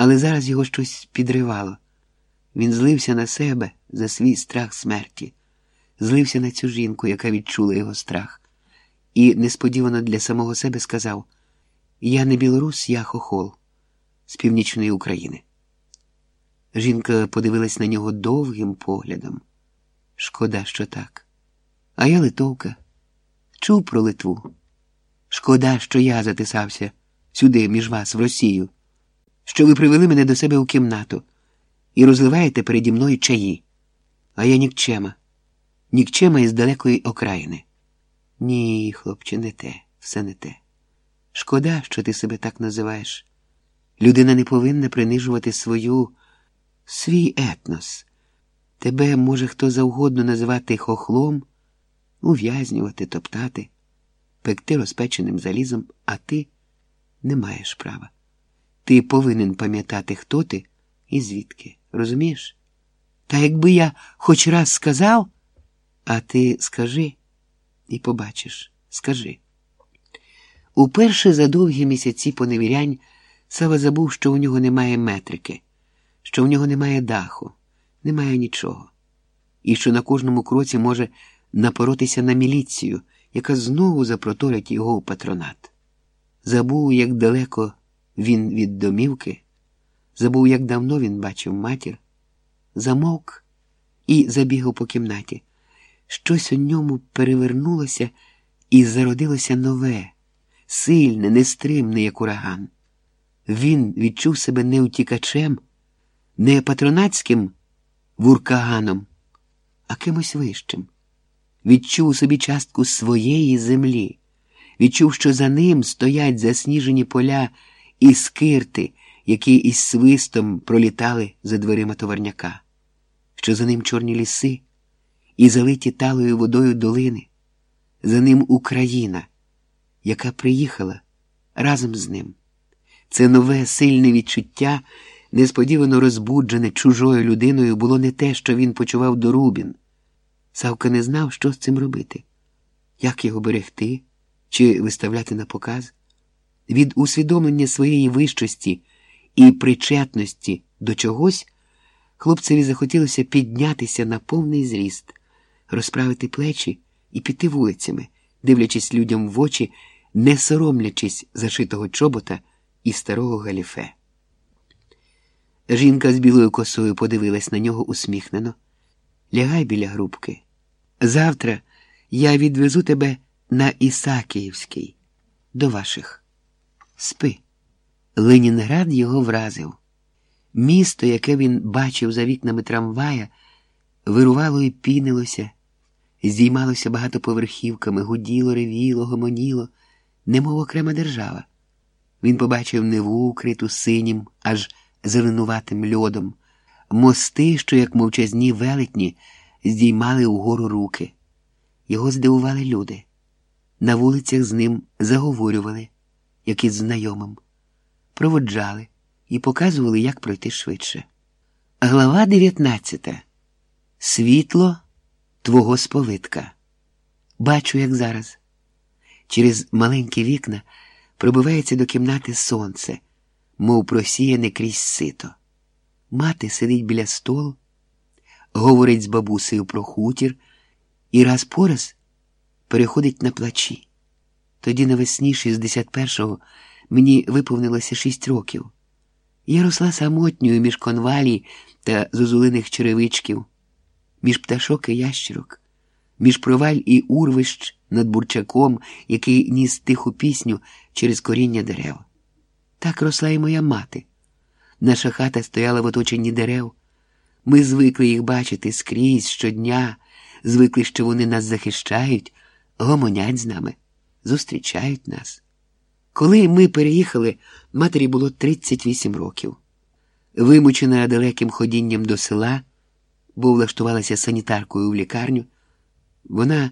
Але зараз його щось підривало. Він злився на себе за свій страх смерті, злився на цю жінку, яка відчула його страх, і несподівано для самого себе сказав: Я не білорус, я хохол з північної України. Жінка подивилась на нього довгим поглядом. Шкода, що так. А я литовка. Чув про Литву. Шкода, що я затисався сюди, між вас, в Росію, що ви привели мене до себе у кімнату і розливаєте переді мною чаї. А я нікчема, нікчема із далекої окраїни. Ні, хлопче, не те, все не те. Шкода, що ти себе так називаєш. Людина не повинна принижувати свою, свій етнос. Тебе може хто завгодно називати хохлом, ув'язнювати, топтати, пекти розпеченим залізом, а ти не маєш права. Ти повинен пам'ятати, хто ти і звідки. Розумієш? Та якби я хоч раз сказав, а ти скажи і побачиш, скажи. Уперше за довгі місяці поневірянь Сава забув, що у нього немає метрики, що у нього немає даху, немає нічого, і що на кожному кроці може напоротися на міліцію, яка знову запроторить його у патронат. Забув, як далеко він від домівки, забув, як давно він бачив матір, замовк і забігав по кімнаті. Щось у ньому перевернулося і зародилося нове, сильне, нестримне, як ураган. Він відчув себе не утікачем, не патронатським вуркаганом, а кимось вищим. Відчув у собі частку своєї землі, відчув, що за ним стоять засніжені поля і скирти, які із свистом пролітали за дверима товарняка, що за ним чорні ліси і залиті талою водою долини, за ним Україна, яка приїхала разом з ним. Це нове сильне відчуття, несподівано розбуджене чужою людиною, було не те, що він почував до Рубін. Савка не знав, що з цим робити, як його берегти чи виставляти на показ. Від усвідомлення своєї вищості і причетності до чогось хлопцеві захотілося піднятися на повний зріст, розправити плечі і піти вулицями, дивлячись людям в очі, не соромлячись зашитого чобота і старого галіфе. Жінка з білою косою подивилась на нього усміхнено. Лягай біля грубки. Завтра я відвезу тебе на Ісакіївський, до ваших. Спи. Ленінград його вразив. Місто, яке він бачив за вікнами трамвая, вирувало і пінилося, здіймалося багатоповерхівками, гуділо, ревіло, гомоніло, немов окрема держава. Він побачив неву, укриту синім, аж зеленуватим льодом, мости, що, як мовчазні велетні, здіймали угору руки. Його здивували люди. На вулицях з ним заговорювали, як із знайомим, проводжали і показували, як пройти швидше. Глава 19. Світло твого сповитка. Бачу, як зараз. Через маленькі вікна пробивається до кімнати сонце, мов просіяне крізь сито. Мати сидить біля столу, говорить з бабусею про хутір і раз по раз переходить на плачі. Тоді навесні 61-го мені виповнилося шість років. Я росла самотньою між конвалій та зозулиних черевичків, між пташок і ящерок, між проваль і урвищ над бурчаком, який ніс тиху пісню через коріння дерев. Так росла і моя мати. Наша хата стояла в оточенні дерев. Ми звикли їх бачити скрізь щодня, звикли, що вони нас захищають, гомонять з нами, зустрічають нас. Коли ми переїхали, матері було 38 років. Вимучена далеким ходінням до села, бо влаштувалася санітаркою в лікарню, вона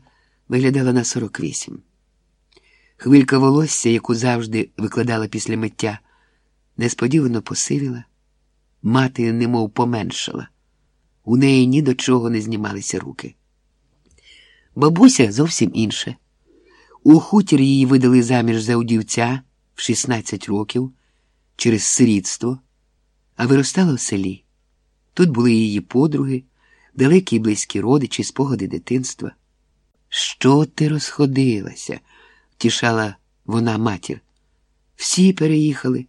виглядала на 48. Хвилька волосся, яку завжди викладала після миття, несподівано посивіла, мати немов поменшала. У неї ні до чого не знімалися руки. Бабуся зовсім інше. У хутір її видали заміж за удівця в 16 років через сирітство, а виростала в селі. Тут були її подруги, далекі й близькі родичі, спогади дитинства. Що ти розходилася? втішала вона матір. Всі переїхали,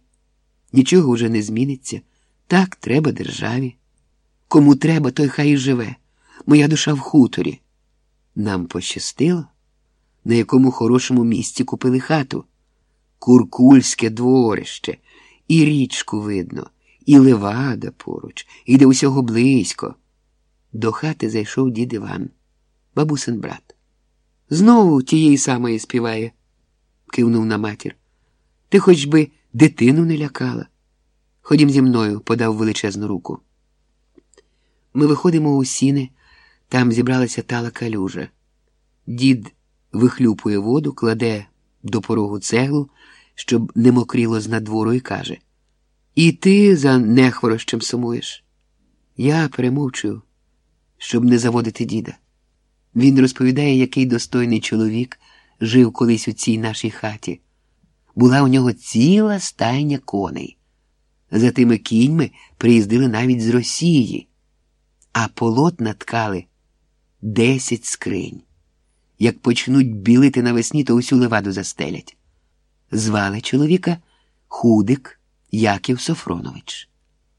нічого вже не зміниться. Так треба державі. Кому треба, той хай і живе. Моя душа в хуторі. Нам пощастило, на якому хорошому місці купили хату. Куркульське дворище, і річку видно, і левада поруч, і де усього близько. До хати зайшов дід Іван, бабусин брат. Знову тієї самої співає, кивнув на матір. Ти хоч би дитину не лякала. Ходім зі мною, подав величезну руку. Ми виходимо у сіни, там зібралася тала калюжа. Дід вихлюпує воду, кладе до порогу цеглу, щоб не мокріло з надвору, і каже: І ти за нехворощем сумуєш. Я перемовчую, щоб не заводити діда. Він розповідає, який достойний чоловік жив колись у цій нашій хаті. Була у нього ціла стайня коней. За тими кіньми приїздили навіть з Росії, а полотна ткали десять скринь. Як почнуть білити навесні, то усю леваду застелять. Звали чоловіка Худик Яків Софронович.